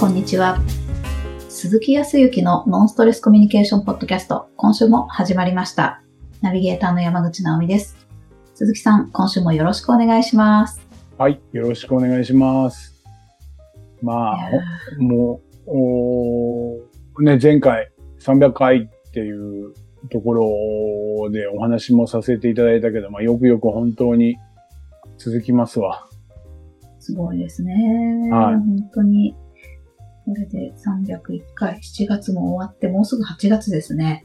こんにちは。鈴木康之のノンストレスコミュニケーションポッドキャスト、今週も始まりました。ナビゲーターの山口直美です。鈴木さん、今週もよろしくお願いします。はい、よろしくお願いします。まあ、もう、おーね、前回300回っていうところでお話もさせていただいたけど、まあ、よくよく本当に続きますわ。すごいですね。はい本当に。これで301回、7月も終わって、もうすぐ8月ですね。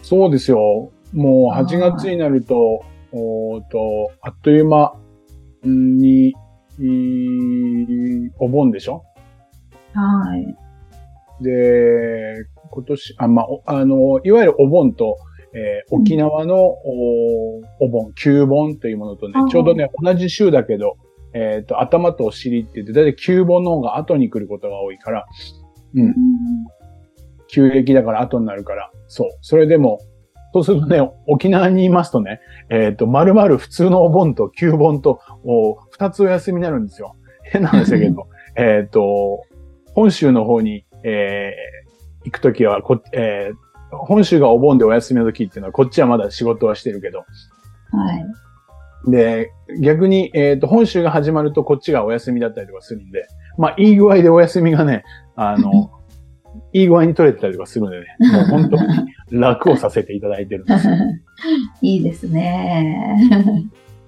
そうですよ。もうはい8月になると、おーと、あっという間に、お盆でしょ？はい。で、今年、あ、まあ、おあの、いわゆるお盆と、えー沖縄のおお盆、旧盆というものとねちょうどね、同じ週だけど、えっ、と、頭とお尻って言って、だいたい旧盆の方が後に来ることが多いから、うん、旧暦だから後になるから、そう。それでも、そうするとね、沖縄にいますとね、えっ、と、丸々普通のお盆と旧盆と、お二つお休みになるんですよ。変なんですけど、えっと、本州の方に、えー行くときはこ、えー本州がお盆でお休みの時っていうのは、こっちはまだ仕事はしてるけど、はい。で、逆に、えっ、と、本州が始まるとこっちがお休みだったりとかするんで、まあ、いい具合でお休みがね、あの、いい具合に取れてたりとかするんでね、もう本当に楽をさせていただいてるんですよ。いいですね。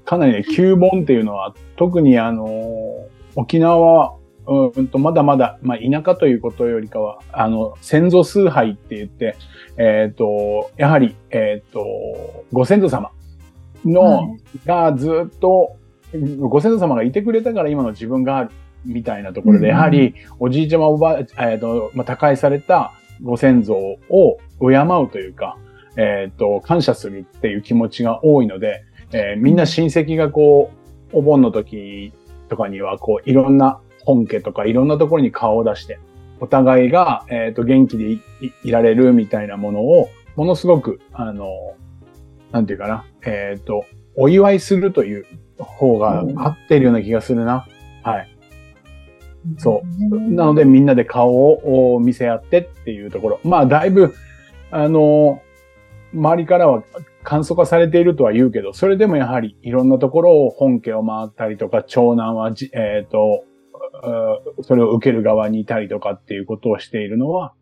かなりね、旧盆っていうのは、特にあの、沖縄は、うんと、まだまだ、まあ、田舎ということよりかは、あの、先祖崇拝って言って、えっ、と、やはり、えっ、と、ご先祖様の、はい。がずっと、ご先祖様がいてくれたから今の自分がある、みたいなところで、うん。やはり、おじいちゃまおばあ、えっ、と、まあ、他界されたご先祖を敬うというか、えっ、と、感謝するっていう気持ちが多いので、えーみんな親戚がこう、お盆の時とかには、こう、いろんな本家とかいろんなところに顔を出して、お互いが、えっ、と、元気でいられるみたいなものを、ものすごく、あの、なんていうかな、えっ、と、お祝いするという方が合ってるような気がするな。はい。そうなのでみんなで顔をお見せ合ってっていうところ。まあだいぶ、あの、周りからは簡素化されているとは言うけど、それでもやはりいろんなところを本家を回ったりとか、長男はじ、えっ、と、うそれを受ける側にいたりとかっていうことをしているのは、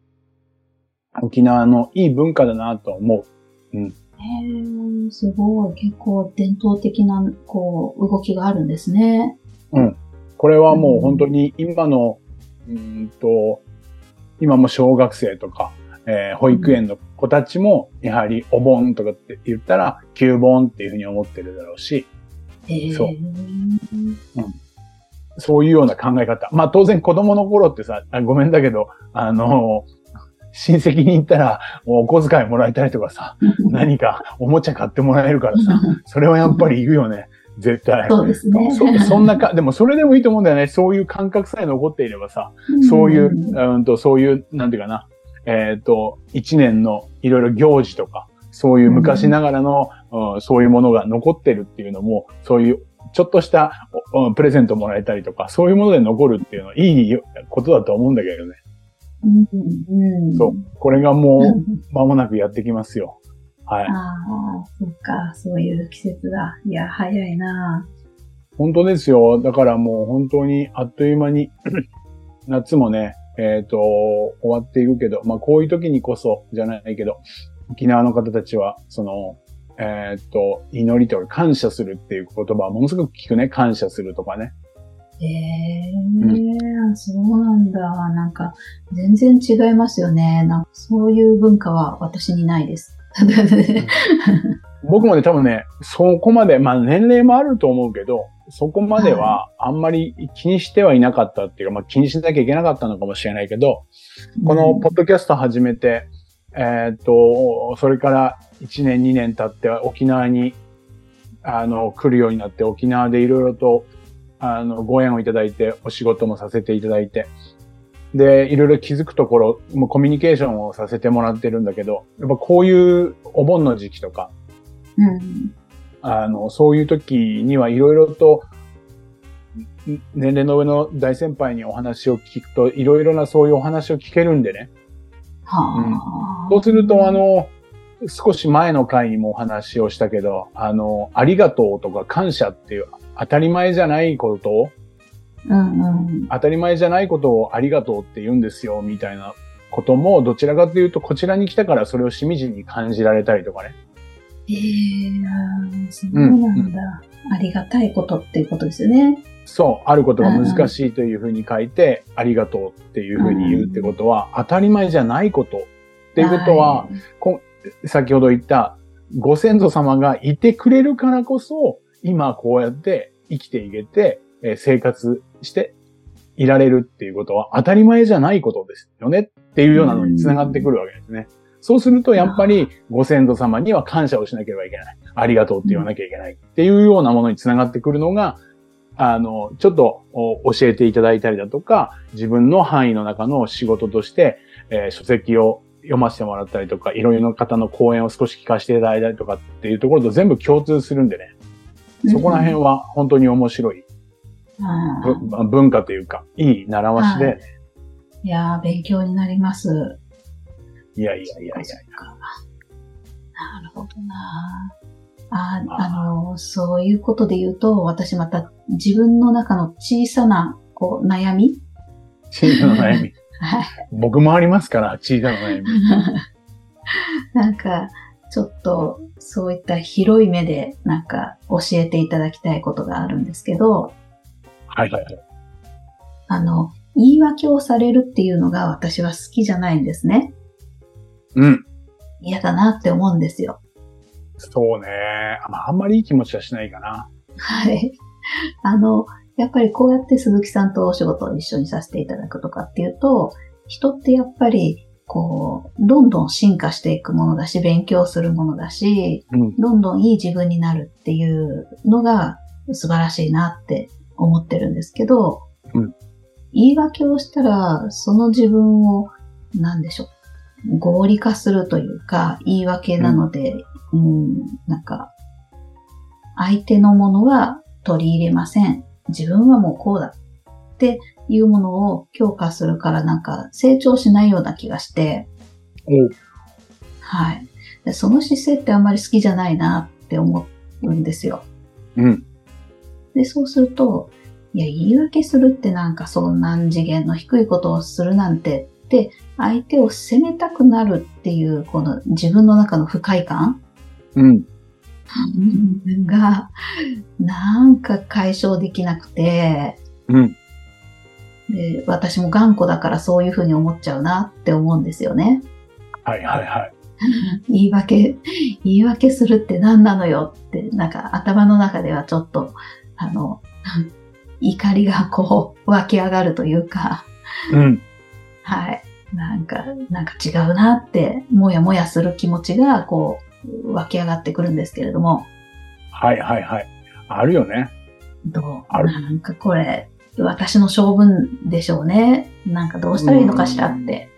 沖縄のいい文化だなと思う。へーすごい。結構伝統的な、こう、動きがあるんですね。これはもう本当に今の、うーんと、今も小学生とか、えー保育園の子たちも、やはりお盆とかって言ったら、旧盆っていうふうに思ってるだろうし、へーそうそういうような考え方。まあ当然子供の頃ってさ、あごめんだけど、あの、親戚に行ったら、お小遣いもらえたりとかさ、何かおもちゃ買ってもらえるからさ、それはやっぱり言うよね。絶対。そうですね。そそんなか、でもそれでもいいと思うんだよね。そういう感覚さえ残っていればさ、そういう、うんと、そういう、なんていうかな、えっ、と、一年のいろいろ行事とか、そういう昔ながらの、うんそういうものが残ってるっていうのも、そういう、ちょっとした、プレゼントもらえたりとか、そういうもので残るっていうのは、いいことだと思うんだけどね。そう。これがもう、間もなくやってきますよ。はい。ああ、そっか、そういう季節だ。いや、早いな。本当ですよ。だからもう本当にあっという間に 夏もね、えっ、と、終わっていくけど、まあこういう時にこそじゃないけど、沖縄の方たちは、その、えっ、と、祈りとか感謝するっていう言葉はものすごく聞くね。感謝するとかね。へえ、そうなんだ。なんか、全然違いますよね。なんかそういう文化は私にないです。僕もね、多分ね、そこまで、まあ年齢もあると思うけど、そこまではあんまり気にしてはいなかったっていうか、まあ気にしなきゃいけなかったのかもしれないけど、このポッドキャスト始めて、えーっと、それから1年2年経って沖縄に、あの、来るようになって、沖縄でいろいろと、あの、ご縁をいただいて、お仕事もさせていただいて、で、いろいろ気づくところ、もうコミュニケーションをさせてもらってるんだけど、やっぱこういうお盆の時期とか、うん。あの、そういう時にはいろいろと、年齢の上の大先輩にお話を聞くと、いろいろなそういうお話を聞けるんでね。はあ。そうすると、あの、少し前の回にもお話をしたけど、あの、ありがとうとか感謝っていう当たり前じゃないことを、うんうん。当たり前じゃないことをありがとうって言うんですよ、みたいなことも、どちらかというと、こちらに来たからそれをしみじみ感じられたりとかね。ええー、そうなんだ、ありがたいことっていうことですよね。そう、あることが難しいというふうに書いて、ありがとうっていうふうに言うってことは、当たり前じゃないことっていうことは、い、先ほど言った、ご先祖様がいてくれるからこそ、今こうやって生きていけて、えー生活していられるっていうことは当たり前じゃないことですよねっていうようなのにつながってくるわけですね。そうするとやっぱりご先祖様には感謝をしなければいけない。ありがとうって言わなきゃいけないっていうようなものにつながってくるのが、あの、ちょっとお教えていただいたりだとか、自分の範囲の中の仕事として、えー書籍を読ませてもらったりとか、いろいろな方の講演を少し聞かせていただいたりとかっていうところと全部共通するんでね。そこら辺は本当に面白いあぶ文化というか、いい習わしで、はい。いやー、勉強になります。いやいやいやいやそっか。なるほどな。あ、あの、そういうことで言うと、私また自分の中の小さな、こう、悩み？小さな悩み。はい。僕もありますから、小さな悩み。なんか、ちょっと、そういった広い目で、なんか、教えていただきたいことがあるんですけど、はいはいはい。あの、言い訳をされるっていうのが私は好きじゃないんですね。うん。嫌だなって思うんですよ。そうね。まあ、あんまりいい気持ちはしないかな。はい。あの、やっぱりこうやって鈴木さんとお仕事を一緒にさせていただくとかっていうと、人ってやっぱり、こう、どんどん進化していくものだし、勉強するものだし、うん。どんどんいい自分になるっていうのが素晴らしいなって思ってるんですけど、うん言い訳をしたら、その自分を、なんでしょう、合理化するというか、言い訳なので、うん、なんか、相手のものは取り入れません。自分はもうこうだっていうものを強化するからなんか成長しないような気がして、はい。でその姿勢ってあんまり好きじゃないなって思うんですよ。うん。で、そうすると、いや、言い訳するってなんかそんな次元の低いことをするなんてって、相手を責めたくなるっていう、この自分の中の不快感うん。が、なんか解消できなくて、うん。で私も頑固だからそういうふうに思っちゃうなって思うんですよね。はいはいはい。言い訳、言い訳するって何なのよって、なんか頭の中ではちょっと、あの、怒りがこう湧き上がるというか、うん。はい。なんか、なんか違うなって、もやもやする気持ちがこう湧き上がってくるんですけれども、はいはいはい。あるよね。どう？あるなんかこれ、私の性分でしょうね。なんかどうしたらいいのかしらって。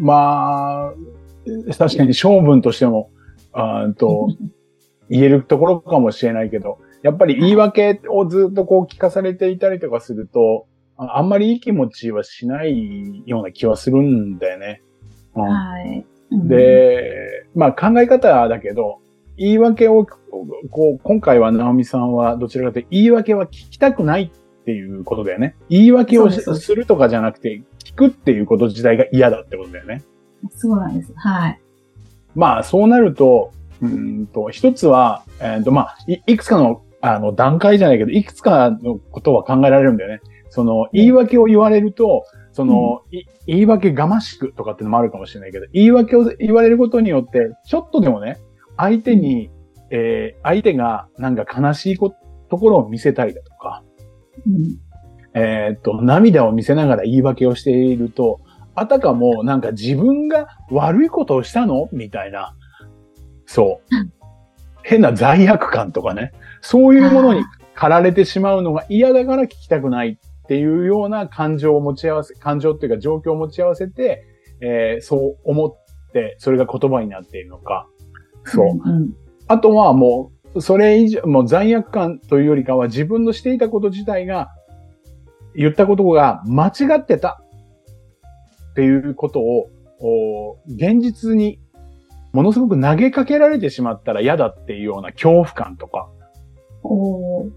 まあ、確かに性分としても、あと、言えるところかもしれないけど、やっぱり言い訳をずっとこう聞かされていたりとかすると、ああんまりいい気持ちはしないような気はするんだよね。うんはい。うん、で、まあ考え方だけど、言い訳を、こう、今回は直美さんはどちらかというと言い訳は聞きたくないっていうことだよね。言い訳をすするとかじゃなくて、聞くっていうこと自体が嫌だってことだよね。そうなんです。はい。まあそうなると、うーんと、一つは、えーと、まあ、いいくつかの、あの、段階じゃないけど、いくつかのことは考えられるんだよね。その、言い訳を言われると、その、い言い訳がましくとかってのもあるかもしれないけど、言い訳を言われることによって、ちょっとでもね、相手に、えー相手がなんか悲しいこところを見せたりだとか、うん。えーっと、涙を見せながら言い訳をしていると、あたかもなんか自分が悪いことをしたの？みたいな、そう。うん。変な罪悪感とかね、そういうものに駆られてしまうのが嫌だから聞きたくないっていうような感情を持ち合わせ、感情っていうか状況を持ち合わせて、えーそう思って、それが言葉になっているのか。そう。うん。あとはもう、それ以上、もう罪悪感というよりかは自分のしていたこと自体が言ったことが間違ってたっていうことを、お現実にものすごく投げかけられてしまったら嫌だっていうような恐怖感とか、おーうん、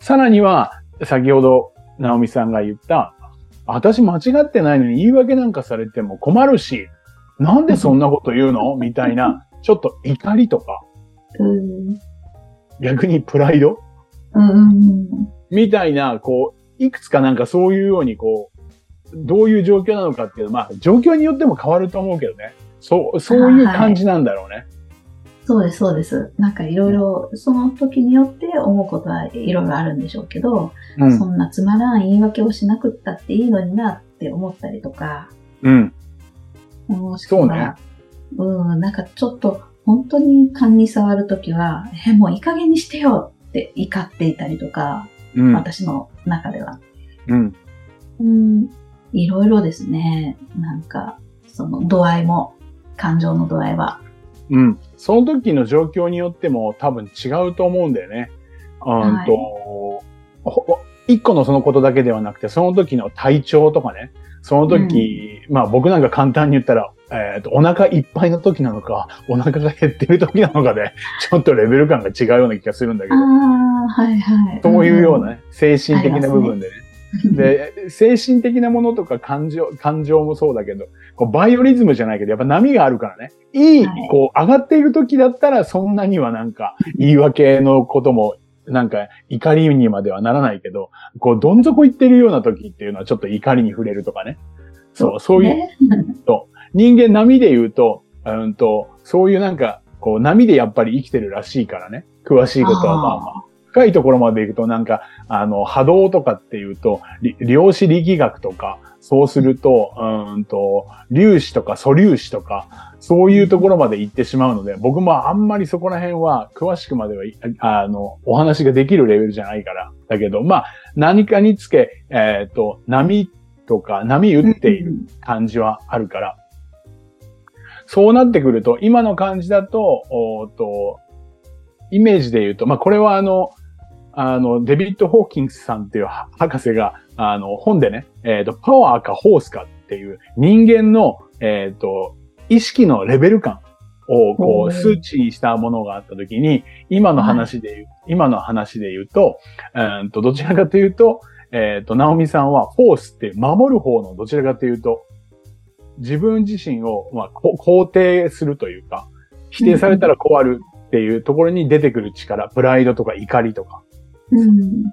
さらには、先ほど、直美さんが言った、私間違ってないのに言い訳なんかされても困るし、なんでそんなこと言うの？みたいな、ちょっと怒りとか、うん。逆にプライド？うん。みたいな、こう、いくつかなんかそういうように、こう、どういう状況なのかっていうのは、まあ、状況によっても変わると思うけどね。そう、そういう感じなんだろうね。そうです、そうです。なんかいろいろ、その時によって思うことはいろいろあるんでしょうけど、うん。そんなつまらん言い訳をしなくったっていいのになって思ったりとか、うん。もしくは、うん、なんかちょっと本当に勘に触るときは、え、もういい加減にしてよって怒っていたりとか、うん。私の中では。うん。うん、いろいろですね。なんか、その度合いも、感情の度合いは。うん。その時の状況によっても多分違うと思うんだよね。うんと、ほ一個のそのことだけではなくて、その時の体調とかね、その時、まあ僕なんか簡単に言ったら、えっ、と、お腹いっぱいの時なのか、お腹が減ってる時なのかで、ちょっとレベル感が違うような気がするんだけあど、あ、はいはい。そういうようなね。ね、精神的な部分でね。で、精神的なものとか感情、感情もそうだけど、こうバイオリズムじゃないけど、やっぱ波があるからね。いい、はいこう、上がっている時だったら、そんなにはなんか、言い訳のことも、なんか、怒りにまではならないけど、こう、どん底行ってるような時っていうのは、ちょっと怒りに触れるとかね。そう、そういう、ね。人間波で言うと、うんと、そういうなんか、こう、波でやっぱり生きてるらしいからね。詳しいことはまあまあ。深いところまで行くとなんか、あの、波動とかっていうと、量子力学とか、そうすると、うんと、粒子とか素粒子とか、そういうところまで行ってしまうので、僕もあんまりそこら辺は詳しくまでは、あの、お話ができるレベルじゃないから。だけど、まあ、何かにつけ、えっ、と、波とか、波打っている感じはあるから、そうなってくると、今の感じだと、おーと、イメージで言うと、まあ、これはあの、あの、デビッド・ホーキンスさんっていうは博士が、あの、本でね、えっ、と、パワーかホースかっていう人間の、えっ、と、意識のレベル感を、こう、数値にしたものがあったときに、今の話で言う、今の話で言うと、うんと、どちらかというと、えっ、と、ナオミさんは、フォースって守る方のどちらかというと、自分自身を、まあ、こ肯定するというか、否定されたら困るっていうところに出てくる力、プライドとか怒りとか、うん。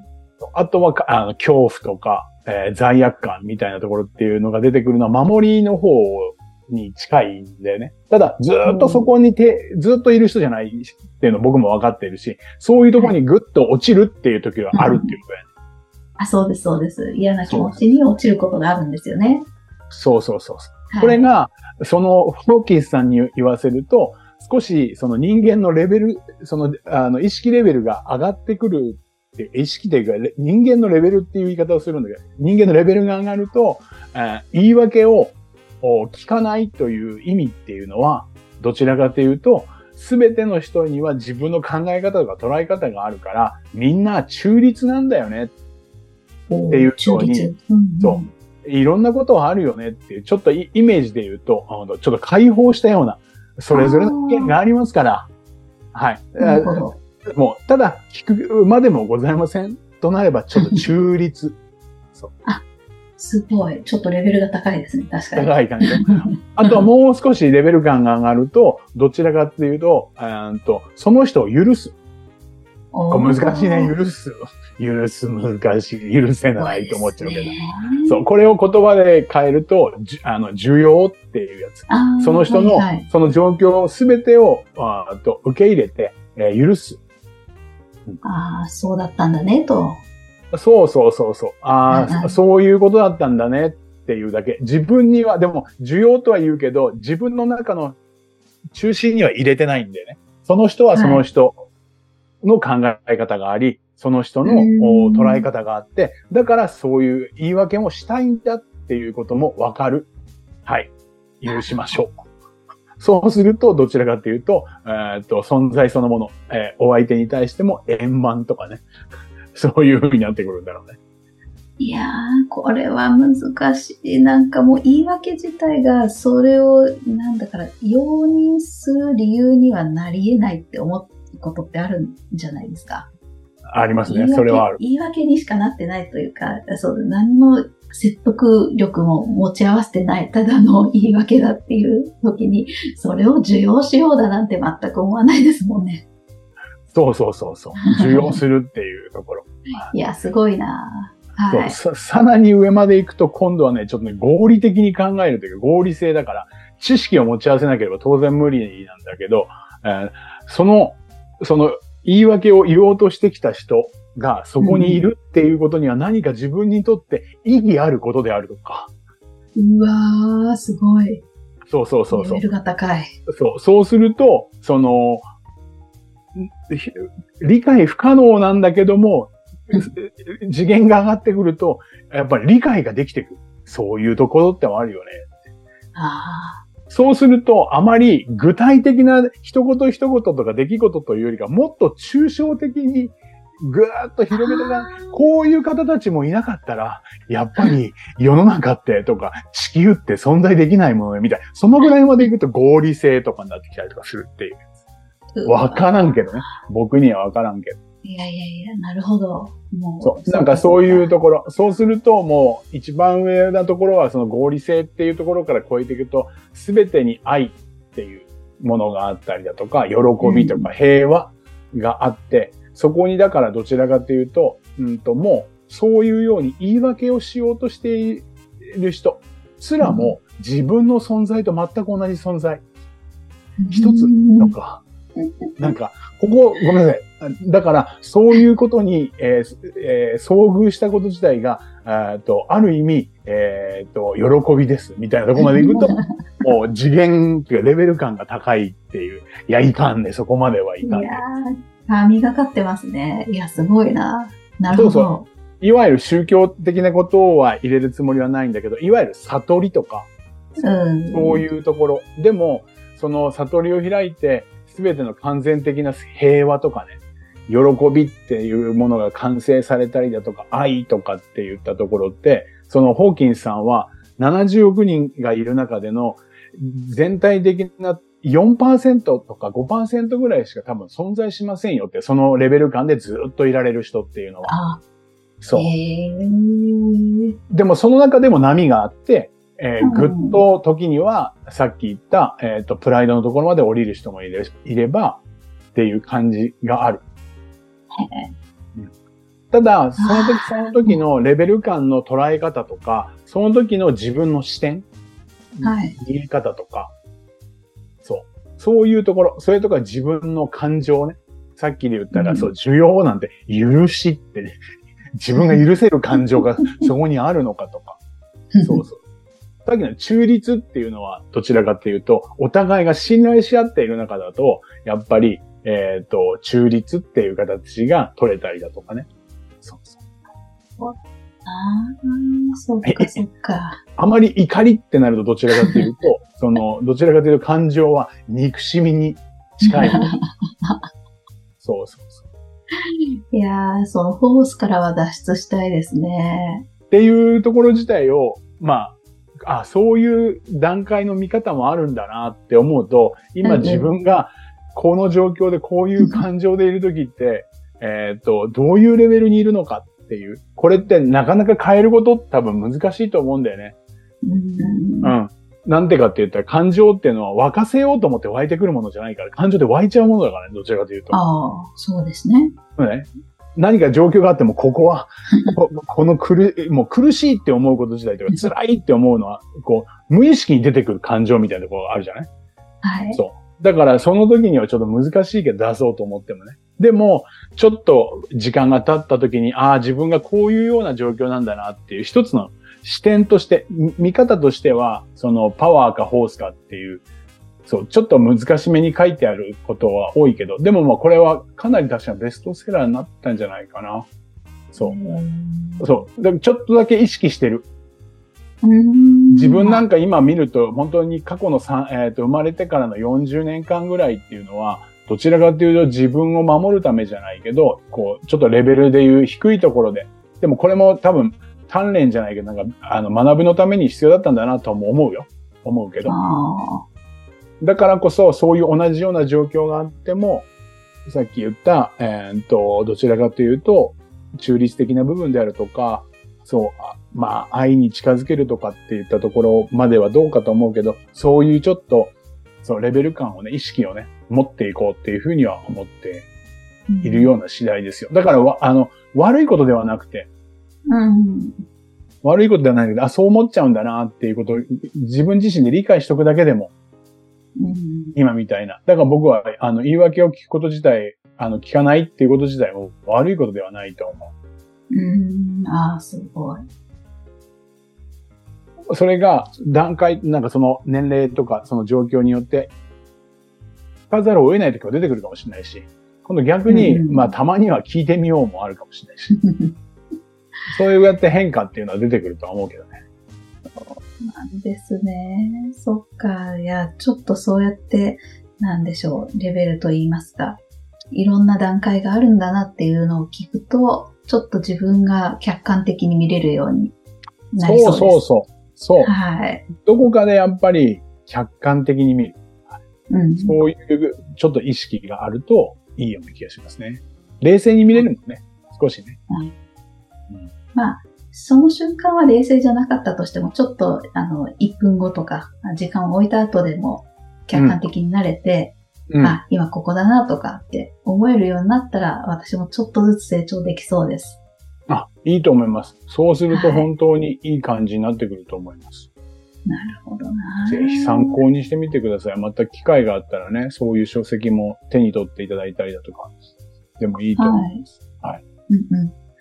あとはか、あの、恐怖とか、えー罪悪感みたいなところっていうのが出てくるのは、守りの方に近いんだよね。ただ、ずーっとそこにて、ずーっといる人じゃないっていうの僕も分かっているし、そういうところにぐっと落ちるっていう時はあるっていうことやね。あ、そうです、そうです。嫌な気持ちに落ちることがあるんですよね。そうそうそう。はいこれ、が、その、フォーキンスさんに言わせると、少し、その人間のレベル、その、あの、意識レベルが上がってくるって、意識というか、レ人間のレベルっていう言い方をするんだけど、人間のレベルが上がると、あ言い訳をお聞かないという意味っていうのは、どちらかというと、すべての人には自分の考え方とか捉え方があるから、みんな中立なんだよね。っていうようにうん、そいろんなことはあるよねっていう、ちょっとイイメージで言うと、ちょっと解放したような、それぞれの意見がありますから、はい。もう、ただ、聞くまでもございませんとなれば、ちょっと中立。すごい。ちょっとレベルが高いですね。確かに。高い感じで。あとはもう少しレベル感が上がると、どちらかっていうと、うーんとその人を許す。難しいね、許す。許す、難しい。許せないと思っちゃうけど。そうこれを言葉で変えると、じあの、需要っていうやつ。その人の、はいはいその状況すべてを、あーと受け入れて、えー許す。ああ、そうだったんだね、と。そうそうそうそう。ああ、そういうことだったんだねっていうだけ。自分には、でも、需要とは言うけど、自分の中の中心には入れてないんでね。その人はその人の考え方があり、その人の捉え方があって、だからそういう言い訳もしたいんだっていうこともわかる。はい。許しましょう。そうすると、どちらかというと、えーっと、存在そのもの、えーお相手に対しても円満とかね。そういう風になってくるんだろうね。いやー、これは難しい。なんかもう言い訳自体がそれを、なんだから、容認する理由にはなり得ないって思うことってあるんじゃないですか。ありますね。それはある。言い訳にしかなってないというか、そう、何の説得力も持ち合わせてない、ただの言い訳だっていう時に、それを受容しようだなんて全く思わないですもんね。そうそうそうそう。受容するっていうところ。いや、すごいなはい。さ、さらに上まで行くと今度はね、ちょっとね、合理的に考えるというか、合理性だから、知識を持ち合わせなければ当然無理なんだけど、えーその、その言い訳を言おうとしてきた人がそこにいるっていうことには何か自分にとって意義あることであるとか。うわー、すごい。そうそうそうそうレベ。ルが高い。そう、そうすると、その、理解不可能なんだけども、次元が上がってくると、やっぱり理解ができてくる。そういうところってもあるよね。あそうすると、あまり具体的な一言一言とか出来事というよりか、もっと抽象的にぐーっと広げてか、こういう方たちもいなかったら、やっぱり世の中ってとか、地球って存在できないものね、みたいな。そのぐらいまでいくと合理性とかになってきたりとかするっていう。ーわからんけどね。僕にはわからんけど。いやいやいや、なるほど。もう。そう。なんかそういうところ。そうするともう一番上なところはその合理性っていうところから超えていくと、すべてに愛っていうものがあったりだとか、喜びとか平和があって、そこにだからどちらかというと、うんともうそういうように言い訳をしようとしている人すらも自分の存在と全く同じ存在。一つなんか、なんか、ここ、ごめんなさい。だから、そういうことに、えーえー遭遇したこと自体が、えーとある意味、えーと、喜びです、みたいなところまで行くと、もう次元、っていうかレベル感が高いっていう。いや、いかんね、そこまではいかんね。ー、神がかってますね。いや、すごいな。なるほど。そういわゆる宗教的なことは入れるつもりはないんだけど、いわゆる悟りとか、うん。そういうところ。でも、その悟りを開いて、すべての完全的な平和とかね、喜びっていうものが完成されたりだとか、愛とかって言ったところって、そのホーキンスさんは70億人がいる中での全体的な4%とか5%ぐらいしか多分存在しませんよって、そのレベル感でずっといられる人っていうのは。あ、そう。でもその中でも波があって、えーうんぐっと時には、さっき言った、えっ、と、プライドのところまで降りる人もいれいれば、っていう感じがある。うんただ、その時その時のレベル感の捉え方とか、その時の自分の視点、はい見え方とか、そう。いうところ、それとか自分の感情ね。さっきで言ったら、うんそう、需要なんて、許しって、ね、自分が許せる感情が そこにあるのかとか。そうそう。さっきの中立っていうのはどちらかっていうと、お互いが信頼し合っている中だと、やっぱり、えっ、と、中立っていう形が取れたりだとかね。そうそう。ああ、そっかそっか。あまり怒りってなるとどちらかっていうと、その、どちらかというと感情は憎しみに近い。そうそうそう。いやー、そのフォースからは脱出したいですね。っていうところ自体を、まあ、あ、そういう段階の見方もあるんだなって思うと、今自分がこの状況でこういう感情でいるときって、えっと、どういうレベルにいるのかっていう。これってなかなか変えること多分難しいと思うんだよね。うんうん。なんてかって言ったら感情っていうのは沸かせようと思って湧いてくるものじゃないから、感情で湧いちゃうものだからね、どちらかというと。ああ、そうですね。ね、何か状況があっても、ここは、ここの苦、もう苦しいって思うこと自体とか、辛いって思うのは、こう、無意識に出てくる感情みたいなところがあるじゃない？はい。そう。だから、その時にはちょっと難しいけど出そうと思ってもね。でも、ちょっと時間が経った時に、ああ、自分がこういうような状況なんだなっていう一つの視点として、み見方としては、そのパワーかホースかっていう、そう、ちょっと難しめに書いてあることは多いけど、でもまあこれはかなり確かベストセラーになったんじゃないかな。そう。うんそう。だからちょっとだけ意識してる。うん自分なんか今見ると、本当に過去のさん、えっ、と、生まれてからの40年間ぐらいっていうのは、どちらかというと自分を守るためじゃないけど、こう、ちょっとレベルでいう低いところで、でもこれも多分、鍛錬じゃないけど、なんか、あの、学ぶのために必要だったんだなとも思うよ。思うけど。あだからこそ、そういう同じような状況があっても、さっき言った、えーっと、どちらかというと、中立的な部分であるとか、そう、あまあ、愛に近づけるとかって言ったところまではどうかと思うけど、そういうちょっと、そう、レベル感をね、意識をね、持っていこうっていうふうには思ってーいるような次第ですよ。だからわ、あの、悪いことではなくて、うん。悪いことではないけど、あ、そう思っちゃうんだなっていうことを自分自身で理解しとくだけでも、うん。今みたいな。だから僕は、あの、言い訳を聞くこと自体、あの、聞かないっていうこと自体も悪いことではないと思うん。ああ、すごい。う。それが、段階、なんかその年齢とか、その状況によって、聞かざるを得ない時は出てくるかもしれないし、今度逆に、うんまあ、たまには聞いてみようもあるかもしれないし、そういうやって変化っていうのは出てくるとは思うけどね。なんですね。そっか。いや、ちょっとそうやって、なんでしょう、レベルと言いますか。いろんな段階があるんだなっていうのを聞くと、ちょっと自分が客観的に見れるようになりそそううです。そうそう。そう。はい。どこかでやっぱり客観的に見る。うん。そういうちょっと意識があるといいような気がしますね。冷静に見れるもんね。少しね。まあ、その瞬間は冷静じゃなかったとしても、ちょっと、あの、1分後とか、時間を置いた後でも、客観的になれて、うん。あ、今ここだなとかって思えるようになったら、私もちょっとずつ成長できそうです。あ、いいと思います。そうするとはい本当にいい感じになってくると思います。なるほどな。ぜひ参考にしてみてください。また機会があったらね、そういう書籍も手に取っていただいたりだとか、でもいいと思います。うんうん。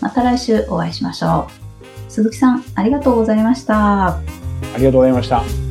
また来週お会いしましょう。鈴木さん、ありがとうございました。ありがとうございました。